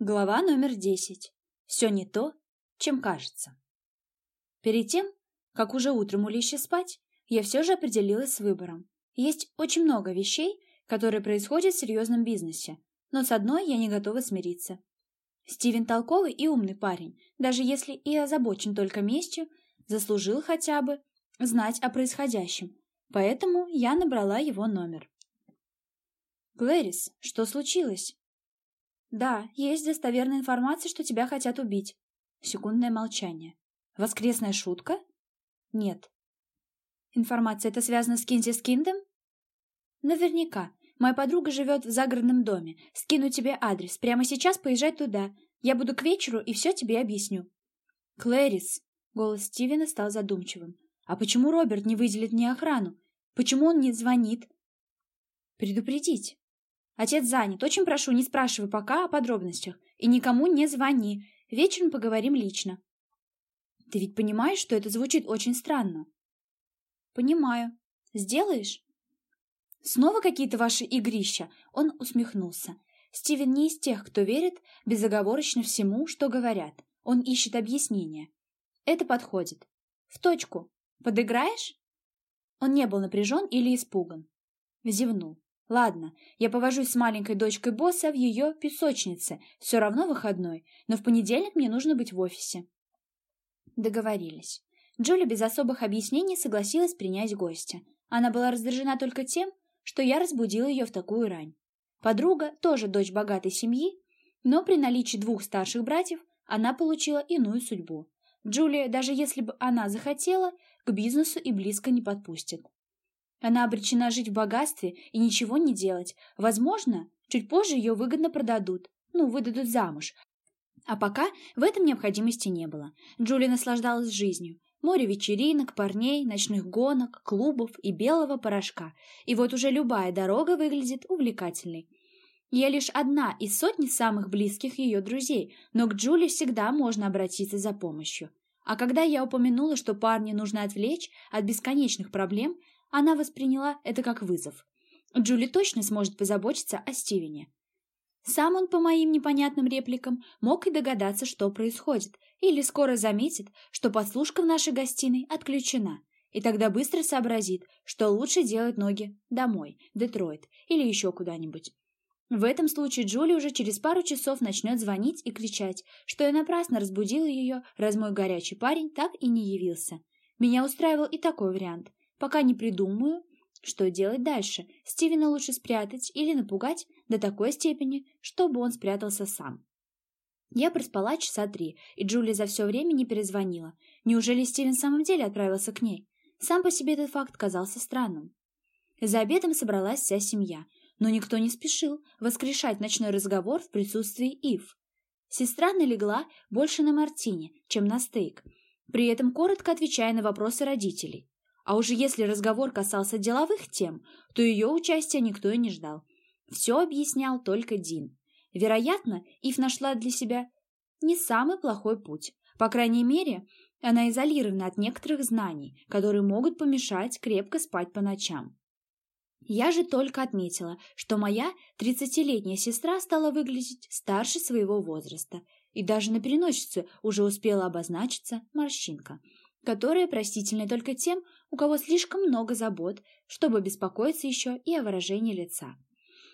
Глава номер десять. Все не то, чем кажется. Перед тем, как уже утром улечься спать, я все же определилась с выбором. Есть очень много вещей, которые происходят в серьезном бизнесе, но с одной я не готова смириться. Стивен толковый и умный парень, даже если и озабочен только местью, заслужил хотя бы знать о происходящем, поэтому я набрала его номер. «Клэрис, что случилось?» «Да, есть достоверная информация, что тебя хотят убить». Секундное молчание. «Воскресная шутка?» «Нет». «Информация это связана с Кинзи Скиндом?» «Наверняка. Моя подруга живет в загородном доме. Скину тебе адрес. Прямо сейчас поезжай туда. Я буду к вечеру и все тебе объясню». «Клэрис!» Голос Стивена стал задумчивым. «А почему Роберт не выделит мне охрану? Почему он не звонит?» «Предупредить. Отец занят. Очень прошу, не спрашивай пока о подробностях. И никому не звони. Вечером поговорим лично. Ты ведь понимаешь, что это звучит очень странно? Понимаю. Сделаешь? Снова какие-то ваши игрища? Он усмехнулся. Стивен не из тех, кто верит безоговорочно всему, что говорят. Он ищет объяснения. Это подходит. В точку. Подыграешь? Он не был напряжен или испуган. Зевнул. Ладно, я повожусь с маленькой дочкой босса в ее песочнице. Все равно выходной, но в понедельник мне нужно быть в офисе. Договорились. Джули без особых объяснений согласилась принять гостя. Она была раздражена только тем, что я разбудила ее в такую рань. Подруга, тоже дочь богатой семьи, но при наличии двух старших братьев она получила иную судьбу. Джулия, даже если бы она захотела, к бизнесу и близко не подпустит. Она обречена жить в богатстве и ничего не делать. Возможно, чуть позже ее выгодно продадут, ну, выдадут замуж. А пока в этом необходимости не было. Джулия наслаждалась жизнью. Море вечеринок, парней, ночных гонок, клубов и белого порошка. И вот уже любая дорога выглядит увлекательной. Я лишь одна из сотни самых близких ее друзей, но к Джули всегда можно обратиться за помощью. А когда я упомянула, что парня нужно отвлечь от бесконечных проблем, она восприняла это как вызов. Джули точно сможет позаботиться о Стивене. Сам он по моим непонятным репликам мог и догадаться, что происходит, или скоро заметит, что подслушка в нашей гостиной отключена, и тогда быстро сообразит, что лучше делать ноги домой, Детройт или еще куда-нибудь. В этом случае Джули уже через пару часов начнет звонить и кричать, что я напрасно разбудила ее, раз мой горячий парень так и не явился. Меня устраивал и такой вариант. Пока не придумаю, что делать дальше. Стивена лучше спрятать или напугать до такой степени, чтобы он спрятался сам. Я проспала часа три, и Джулия за все время не перезвонила. Неужели Стивен в самом деле отправился к ней? Сам по себе этот факт казался странным. За обедом собралась вся семья, но никто не спешил воскрешать ночной разговор в присутствии Ив. Сестра налегла больше на мартине, чем на стейк, при этом коротко отвечая на вопросы родителей. А уже если разговор касался деловых тем, то ее участия никто и не ждал. Все объяснял только Дин. Вероятно, Ив нашла для себя не самый плохой путь. По крайней мере, она изолирована от некоторых знаний, которые могут помешать крепко спать по ночам. Я же только отметила, что моя тридцатилетняя сестра стала выглядеть старше своего возраста, и даже на переносице уже успела обозначиться морщинка – которая простительна только тем, у кого слишком много забот, чтобы беспокоиться еще и о выражении лица.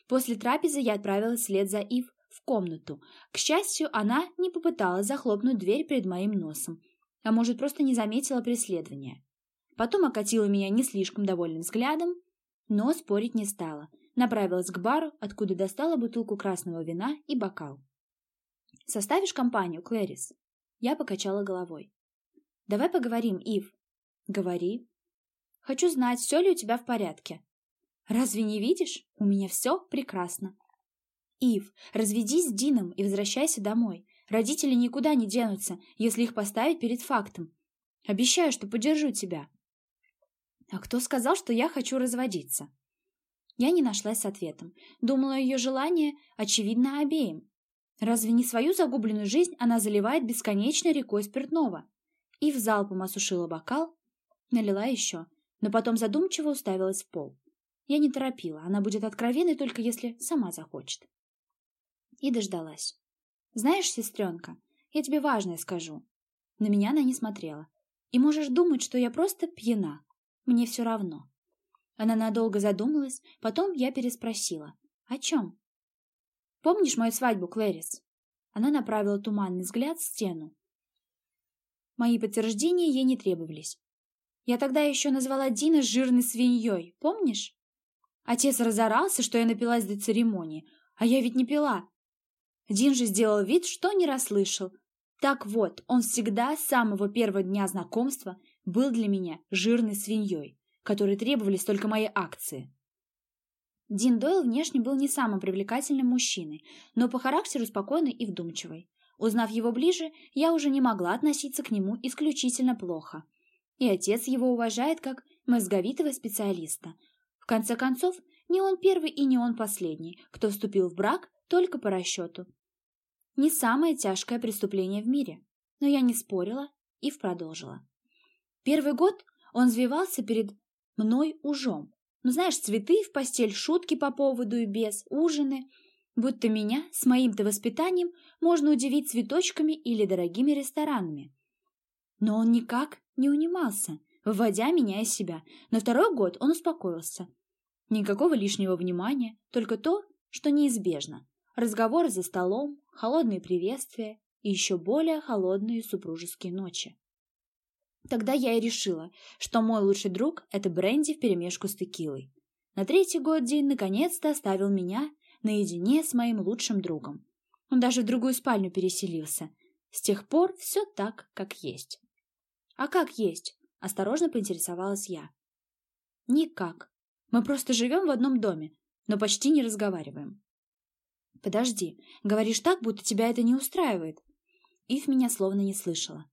После трапезы я отправилась вслед за Ив в комнату. К счастью, она не попыталась захлопнуть дверь перед моим носом, а может, просто не заметила преследования. Потом окатила меня не слишком довольным взглядом, но спорить не стала. Направилась к бару, откуда достала бутылку красного вина и бокал. «Составишь компанию, Клэрис?» Я покачала головой. Давай поговорим, Ив. Говори. Хочу знать, все ли у тебя в порядке. Разве не видишь? У меня все прекрасно. Ив, разведись с Дином и возвращайся домой. Родители никуда не денутся, если их поставить перед фактом. Обещаю, что поддержу тебя. А кто сказал, что я хочу разводиться? Я не нашлась с ответом. Думала, ее желание очевидно обеим. Разве не свою загубленную жизнь она заливает бесконечной рекой спиртного? и в залпом осушила бокал, налила еще, но потом задумчиво уставилась в пол. Я не торопила, она будет откровенной только если сама захочет. И дождалась. Знаешь, сестренка, я тебе важное скажу. На меня она не смотрела. И можешь думать, что я просто пьяна. Мне все равно. Она надолго задумалась, потом я переспросила. О чем? Помнишь мою свадьбу, Клэрис? Она направила туманный взгляд в стену. Мои подтверждения ей не требовались. Я тогда еще назвала Дина жирной свиньей, помнишь? Отец разорался, что я напилась до церемонии, а я ведь не пила. Дин же сделал вид, что не расслышал. Так вот, он всегда с самого первого дня знакомства был для меня жирной свиньей, которой требовались только мои акции. Дин Дойл внешне был не самым привлекательным мужчиной, но по характеру спокойный и вдумчивый. Узнав его ближе, я уже не могла относиться к нему исключительно плохо. И отец его уважает как мозговитого специалиста. В конце концов, не он первый и не он последний, кто вступил в брак только по расчету. Не самое тяжкое преступление в мире, но я не спорила и продолжила. Первый год он взвивался перед мной ужом. Ну, знаешь, цветы в постель, шутки по поводу и без, ужины. Будто меня с моим-то воспитанием можно удивить цветочками или дорогими ресторанами. Но он никак не унимался, выводя меня из себя. На второй год он успокоился. Никакого лишнего внимания, только то, что неизбежно. Разговоры за столом, холодные приветствия и еще более холодные супружеские ночи. Тогда я и решила, что мой лучший друг – это бренди вперемешку с текилой. На третий год Дин наконец-то оставил меня наедине с моим лучшим другом. Он даже в другую спальню переселился. С тех пор все так, как есть. «А как есть?» – осторожно поинтересовалась я. «Никак. Мы просто живем в одном доме, но почти не разговариваем». «Подожди, говоришь так, будто тебя это не устраивает». Ив меня словно не слышала.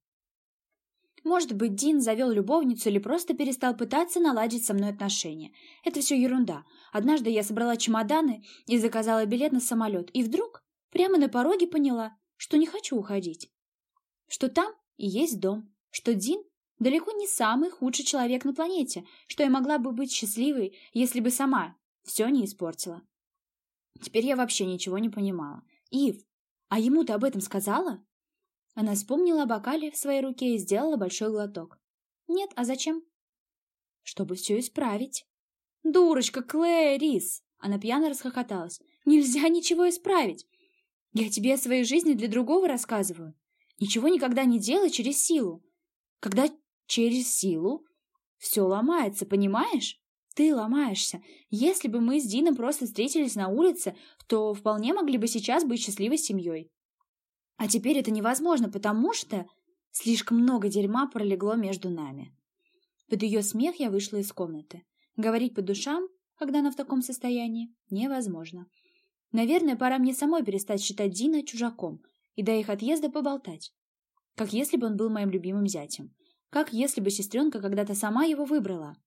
Может быть, Дин завел любовницу или просто перестал пытаться наладить со мной отношения. Это все ерунда. Однажды я собрала чемоданы и заказала билет на самолет, и вдруг прямо на пороге поняла, что не хочу уходить. Что там и есть дом, что Дин далеко не самый худший человек на планете, что я могла бы быть счастливой, если бы сама все не испортила. Теперь я вообще ничего не понимала. Ив, а ему ты об этом сказала? Она вспомнила о бокале в своей руке и сделала большой глоток. «Нет, а зачем?» «Чтобы все исправить». «Дурочка, Клэрис!» Она пьяно расхохоталась. «Нельзя ничего исправить. Я тебе о своей жизни для другого рассказываю. Ничего никогда не делай через силу. Когда через силу все ломается, понимаешь? Ты ломаешься. Если бы мы с Дином просто встретились на улице, то вполне могли бы сейчас быть счастливой семьей. А теперь это невозможно, потому что слишком много дерьма пролегло между нами. Под ее смех я вышла из комнаты. Говорить по душам, когда она в таком состоянии, невозможно. Наверное, пора мне самой перестать считать Дина чужаком и до их отъезда поболтать. Как если бы он был моим любимым зятем. Как если бы сестренка когда-то сама его выбрала.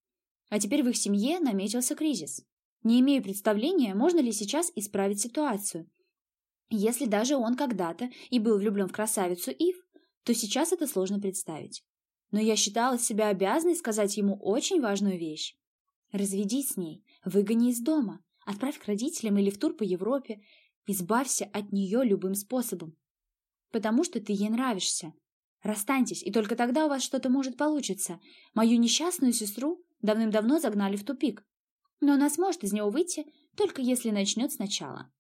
А теперь в их семье наметился кризис. Не имею представления, можно ли сейчас исправить ситуацию, если даже он когда-то и был влюблен в красавицу Ив, то сейчас это сложно представить. Но я считала себя обязанной сказать ему очень важную вещь. Разведись с ней, выгони из дома, отправь к родителям или в тур по Европе, избавься от нее любым способом. Потому что ты ей нравишься. Расстаньтесь, и только тогда у вас что-то может получиться. Мою несчастную сестру давным-давно загнали в тупик. Но она сможет из него выйти, только если начнет сначала.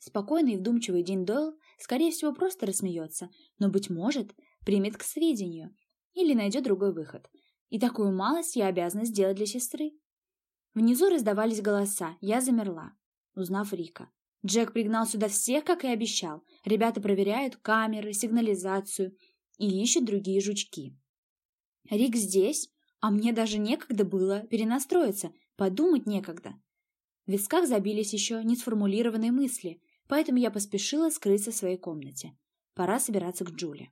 Спокойный и вдумчивый Дин Дойл, скорее всего, просто рассмеется, но, быть может, примет к сведению или найдет другой выход. И такую малость я обязана сделать для сестры. Внизу раздавались голоса, я замерла, узнав Рика. Джек пригнал сюда всех, как и обещал. Ребята проверяют камеры, сигнализацию и ищут другие жучки. Рик здесь, а мне даже некогда было перенастроиться, подумать некогда. В висках забились еще не сформулированные мысли, поэтому я поспешила скрыться в своей комнате. Пора собираться к Джуле.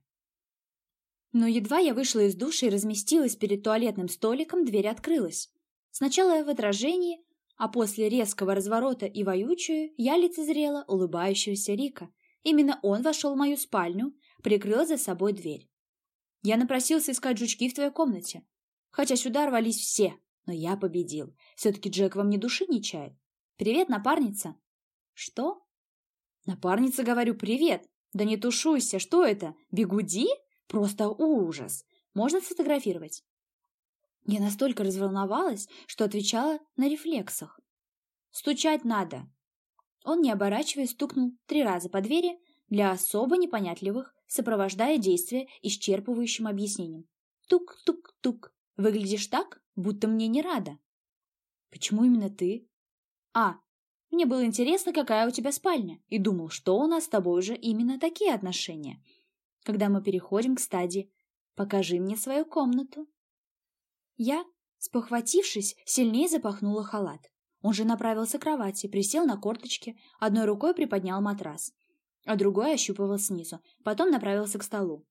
Но едва я вышла из души и разместилась перед туалетным столиком, дверь открылась. Сначала в отражении, а после резкого разворота и воючую я лицезрела улыбающегося Рика. Именно он вошел в мою спальню, прикрыл за собой дверь. Я напросился искать жучки в твоей комнате. Хотя сюда рвались все, но я победил. Все-таки Джек вам ни души не чает. Привет, напарница. Что? Напарница, говорю, привет. Да не тушуйся, что это? Бегуди? Просто ужас. Можно сфотографировать? Я настолько разволновалась, что отвечала на рефлексах. «Стучать надо!» Он, не оборачиваясь, стукнул три раза по двери для особо непонятливых, сопровождая действие исчерпывающим объяснением. «Тук-тук-тук! Выглядишь так, будто мне не рада!» «Почему именно ты?» «А, мне было интересно, какая у тебя спальня, и думал, что у нас с тобой уже именно такие отношения. Когда мы переходим к стадии «покажи мне свою комнату». Я, спохватившись, сильнее запахнула халат. Он же направился к кровати, присел на корточки, одной рукой приподнял матрас, а другой ощупывал снизу, потом направился к столу.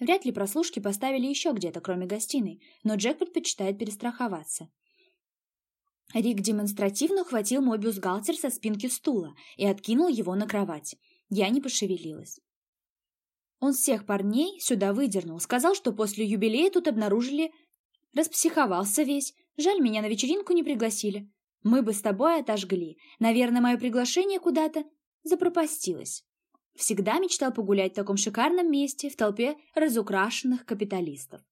Вряд ли прослушки поставили еще где-то, кроме гостиной, но Джек предпочитает перестраховаться. Рик демонстративно ухватил мой бюстгальтер со спинки стула и откинул его на кровать. Я не пошевелилась. Он всех парней сюда выдернул, сказал, что после юбилея тут обнаружили... Распсиховался весь. Жаль, меня на вечеринку не пригласили. Мы бы с тобой отожгли. Наверное, мое приглашение куда-то запропастилось. Всегда мечтал погулять в таком шикарном месте, в толпе разукрашенных капиталистов.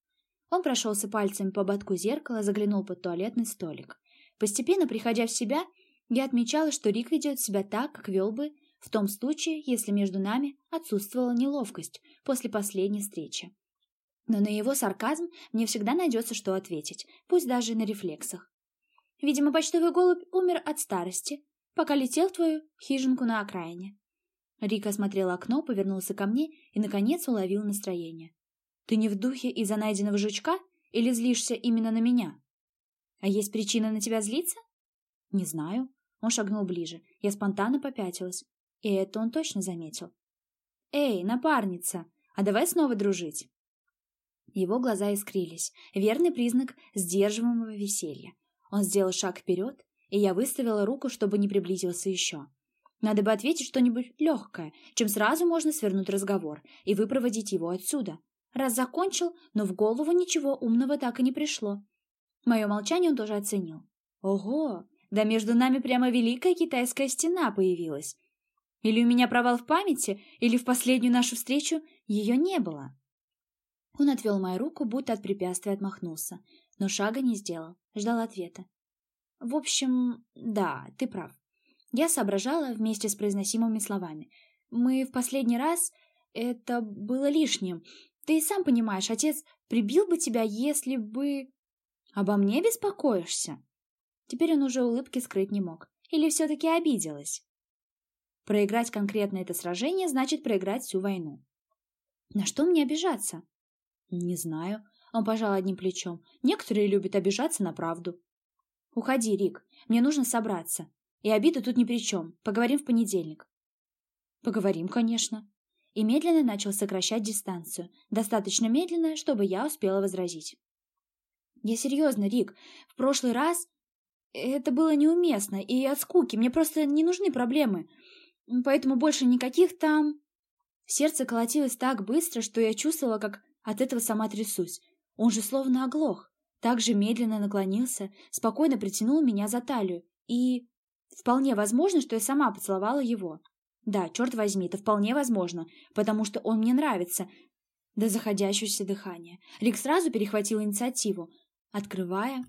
Он прошелся пальцем по ободку зеркала, заглянул под туалетный столик. Постепенно приходя в себя, я отмечала, что Рик ведет себя так, как вел бы в том случае, если между нами отсутствовала неловкость после последней встречи. Но на его сарказм мне всегда найдется, что ответить, пусть даже на рефлексах. Видимо, почтовый голубь умер от старости, пока летел в твою хижинку на окраине. Рик осмотрел окно, повернулся ко мне и, наконец, уловил настроение. «Ты не в духе из-за найденного жучка или злишься именно на меня?» А есть причина на тебя злиться? Не знаю. Он шагнул ближе. Я спонтанно попятилась. И это он точно заметил. Эй, напарница, а давай снова дружить. Его глаза искрились. Верный признак сдерживаемого веселья. Он сделал шаг вперед, и я выставила руку, чтобы не приблизился еще. Надо бы ответить что-нибудь легкое, чем сразу можно свернуть разговор и выпроводить его отсюда. Раз закончил, но в голову ничего умного так и не пришло. Мое молчание он тоже оценил. Ого, да между нами прямо великая китайская стена появилась. Или у меня провал в памяти, или в последнюю нашу встречу ее не было. Он отвел мою руку, будто от препятствия отмахнулся, но шага не сделал, ждал ответа. В общем, да, ты прав. Я соображала вместе с произносимыми словами. Мы в последний раз... Это было лишним. Ты сам понимаешь, отец прибил бы тебя, если бы... Обо мне беспокоишься?» Теперь он уже улыбки скрыть не мог. Или все-таки обиделась? Проиграть конкретно это сражение значит проиграть всю войну. На что мне обижаться? Не знаю. Он пожал одним плечом. Некоторые любят обижаться на правду. Уходи, Рик. Мне нужно собраться. И обида тут ни при чем. Поговорим в понедельник. Поговорим, конечно. И медленно начал сокращать дистанцию. Достаточно медленно, чтобы я успела возразить. Я серьезно, Рик. В прошлый раз это было неуместно и от скуки. Мне просто не нужны проблемы. Поэтому больше никаких там... Сердце колотилось так быстро, что я чувствовала, как от этого сама трясусь. Он же словно оглох. Так же медленно наклонился, спокойно притянул меня за талию. И... Вполне возможно, что я сама поцеловала его. Да, черт возьми, это вполне возможно, потому что он мне нравится. До заходящегося дыхания. Рик сразу перехватил инициативу открывая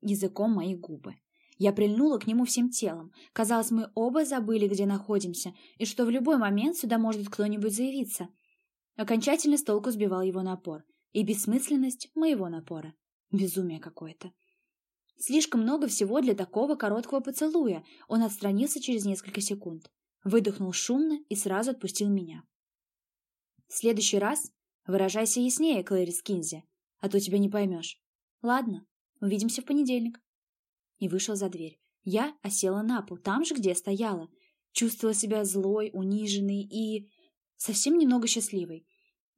языком мои губы. Я прильнула к нему всем телом. Казалось, мы оба забыли, где находимся, и что в любой момент сюда может кто-нибудь заявиться. Окончательно с толку сбивал его напор. И бессмысленность моего напора. Безумие какое-то. Слишком много всего для такого короткого поцелуя. Он отстранился через несколько секунд. Выдохнул шумно и сразу отпустил меня. В следующий раз выражайся яснее, Клэрис Кинзи, а то тебя не поймешь. Ладно, увидимся в понедельник. И вышел за дверь. Я осела на пол, там же, где стояла. Чувствовала себя злой, униженной и совсем немного счастливой.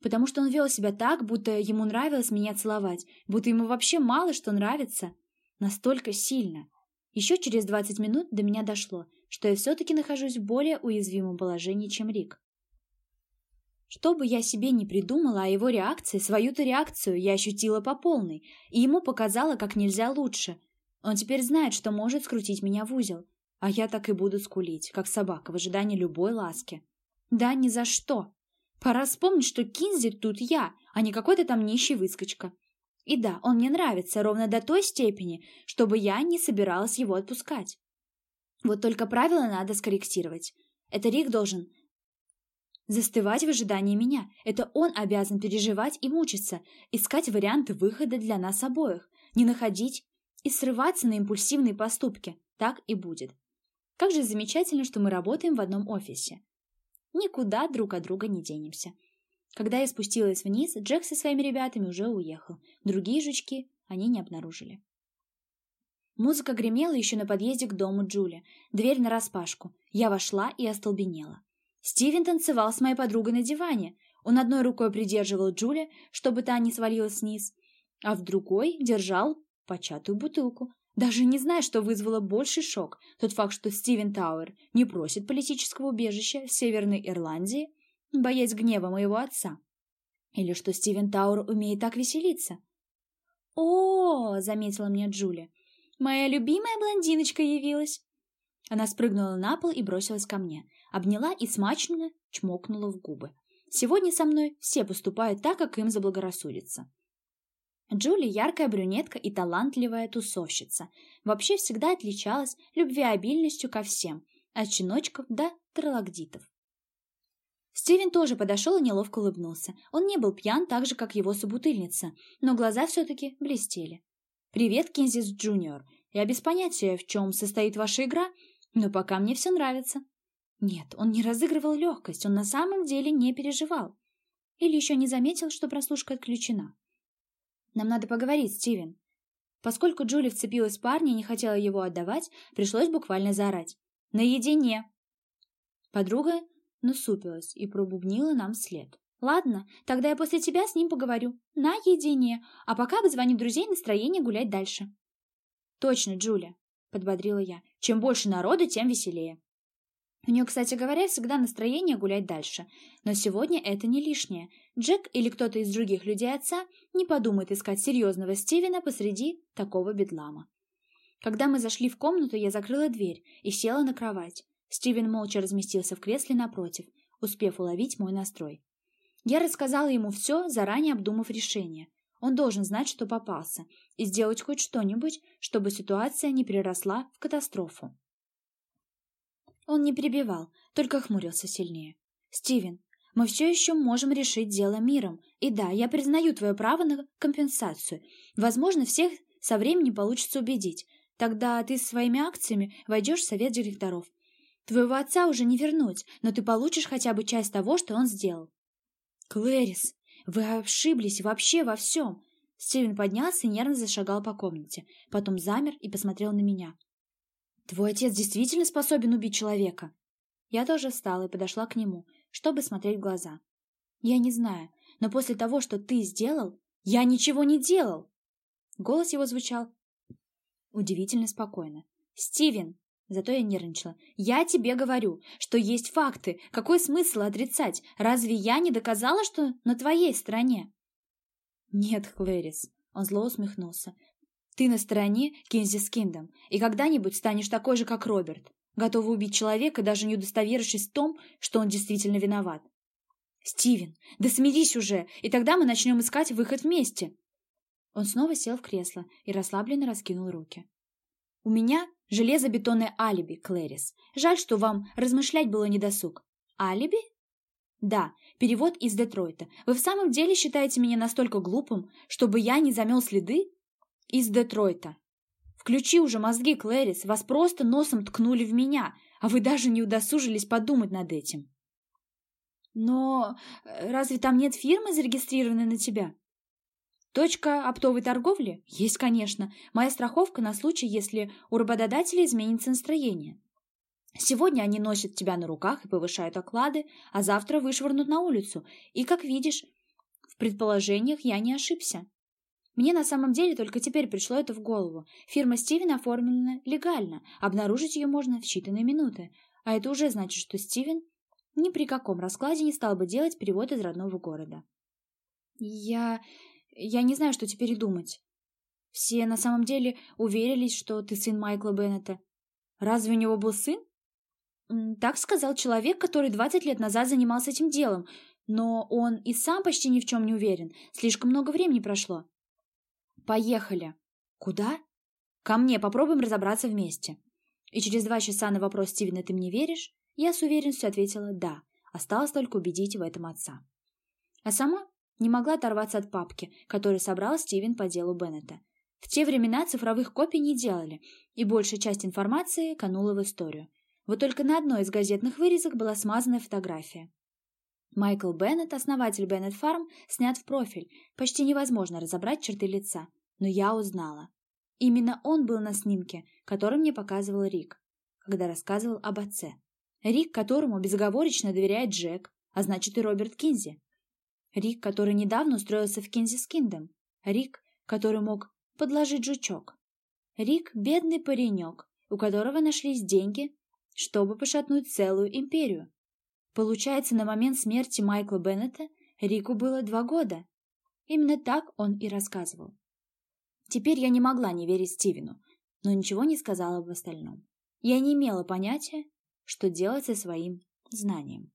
Потому что он вел себя так, будто ему нравилось меня целовать, будто ему вообще мало что нравится. Настолько сильно. Еще через двадцать минут до меня дошло, что я все-таки нахожусь в более уязвимом положении, чем Рик. Что бы я себе не придумала о его реакции, свою-то реакцию я ощутила по полной, и ему показала как нельзя лучше. Он теперь знает, что может скрутить меня в узел, а я так и буду скулить, как собака в ожидании любой ласки. Да ни за что. Пора вспомнить, что Кинзи тут я, а не какой-то там нищий выскочка. И да, он мне нравится ровно до той степени, чтобы я не собиралась его отпускать. Вот только правила надо скорректировать. Это Рик должен застывать в ожидании меня. Это он обязан переживать и мучиться, искать варианты выхода для нас обоих, не находить и срываться на импульсивные поступки. Так и будет. Как же замечательно, что мы работаем в одном офисе. Никуда друг от друга не денемся. Когда я спустилась вниз, Джек со своими ребятами уже уехал. Другие жучки они не обнаружили. Музыка гремела еще на подъезде к дому Джули. Дверь нараспашку. Я вошла и остолбенела. Стивен танцевал с моей подругой на диване. Он одной рукой придерживал Джули, чтобы та не свалилась вниз, а в другой держал початую бутылку. Даже не знаю, что вызвало больший шок. Тот факт, что Стивен Тауэр не просит политического убежища в Северной Ирландии, боясь гнева моего отца. Или что Стивен Тауэр умеет так веселиться. «О, заметила мне Джулия, — моя любимая блондиночка явилась!» Она спрыгнула на пол и бросилась ко мне, обняла и смачно чмокнула в губы. «Сегодня со мной все поступают так, как им заблагорассудится». Джули яркая брюнетка и талантливая тусовщица. Вообще всегда отличалась любвеобильностью ко всем, от щеночков до тралагдитов. Стивен тоже подошел и неловко улыбнулся. Он не был пьян так же, как его собутыльница, но глаза все-таки блестели. «Привет, Кинзис Джуниор. Я без понятия, в чем состоит ваша игра, но пока мне все нравится». Нет, он не разыгрывал легкость, он на самом деле не переживал. Или еще не заметил, что прослушка отключена. «Нам надо поговорить, Стивен». Поскольку Джули вцепилась в парня и не хотела его отдавать, пришлось буквально заорать. «Наедине!» Подруга насупилась и пробубнила нам след. «Ладно, тогда я после тебя с ним поговорю. Наедине. А пока обзвоню друзей настроение гулять дальше». «Точно, Джуля», — подбодрила я. «Чем больше народа, тем веселее». У нее, кстати говоря, всегда настроение гулять дальше. Но сегодня это не лишнее. Джек или кто-то из других людей отца не подумает искать серьезного Стивена посреди такого бедлама. Когда мы зашли в комнату, я закрыла дверь и села на кровать. Стивен молча разместился в кресле напротив, успев уловить мой настрой. Я рассказала ему все, заранее обдумав решение. Он должен знать, что попался, и сделать хоть что-нибудь, чтобы ситуация не переросла в катастрофу. Он не перебивал, только хмурился сильнее. «Стивен, мы все еще можем решить дело миром. И да, я признаю твое право на компенсацию. Возможно, всех со временем получится убедить. Тогда ты своими акциями войдешь в совет директоров. Твоего отца уже не вернуть, но ты получишь хотя бы часть того, что он сделал». «Клэрис, вы ошиблись вообще во всем!» Стивен поднялся и нервно зашагал по комнате, потом замер и посмотрел на меня. Твой отец действительно способен убить человека? Я тоже встала и подошла к нему, чтобы смотреть в глаза. Я не знаю, но после того, что ты сделал, я ничего не делал. Голос его звучал удивительно спокойно. Стивен, зато я нервничала. Я тебе говорю, что есть факты. Какой смысл отрицать? Разве я не доказала, что на твоей стороне? Нет, Клэрис, он зло усмехнулся. Ты на стороне Кинзи Скиндом, и когда-нибудь станешь такой же, как Роберт, готовый убить человека, даже не удостоверившись в том, что он действительно виноват. «Стивен, да смирись уже, и тогда мы начнем искать выход вместе!» Он снова сел в кресло и расслабленно раскинул руки. «У меня железобетонное алиби, Клэрис. Жаль, что вам размышлять было недосуг. Алиби?» «Да, перевод из Детройта. Вы в самом деле считаете меня настолько глупым, чтобы я не замел следы?» Из Детройта. Включи уже мозги, Клэрис, вас просто носом ткнули в меня, а вы даже не удосужились подумать над этим. Но э, разве там нет фирмы, зарегистрированной на тебя? Точка оптовой торговли? Есть, конечно. Моя страховка на случай, если у работодателя изменится настроение. Сегодня они носят тебя на руках и повышают оклады, а завтра вышвырнут на улицу. И, как видишь, в предположениях я не ошибся. Мне на самом деле только теперь пришло это в голову. Фирма Стивена оформлена легально, обнаружить ее можно в считанные минуты. А это уже значит, что Стивен ни при каком раскладе не стал бы делать перевод из родного города. Я... я не знаю, что теперь думать. Все на самом деле уверились, что ты сын Майкла Беннета. Разве у него был сын? Так сказал человек, который 20 лет назад занимался этим делом, но он и сам почти ни в чем не уверен. Слишком много времени прошло. Поехали. Куда? Ко мне, попробуем разобраться вместе. И через два часа на вопрос Стивена «ты мне веришь?» я с уверенностью ответила «да». Осталось только убедить в этом отца. А сама не могла оторваться от папки, которую собрал Стивен по делу Беннета. В те времена цифровых копий не делали, и большая часть информации канула в историю. Вот только на одной из газетных вырезок была смазанная фотография. Майкл Беннет, основатель Беннет Фарм, снят в профиль. Почти невозможно разобрать черты лица. Но я узнала. Именно он был на снимке, который мне показывал Рик, когда рассказывал об отце. Рик, которому безоговорочно доверяет Джек, а значит и Роберт Кинзи. Рик, который недавно устроился в Кинзи Скиндом. Рик, который мог подложить жучок. Рик – бедный паренек, у которого нашлись деньги чтобы пошатнуть целую империю. Получается, на момент смерти Майкла Беннета Рику было два года. Именно так он и рассказывал. Теперь я не могла не верить Стивену, но ничего не сказала об остальном. Я не имела понятия, что делать со своим знанием.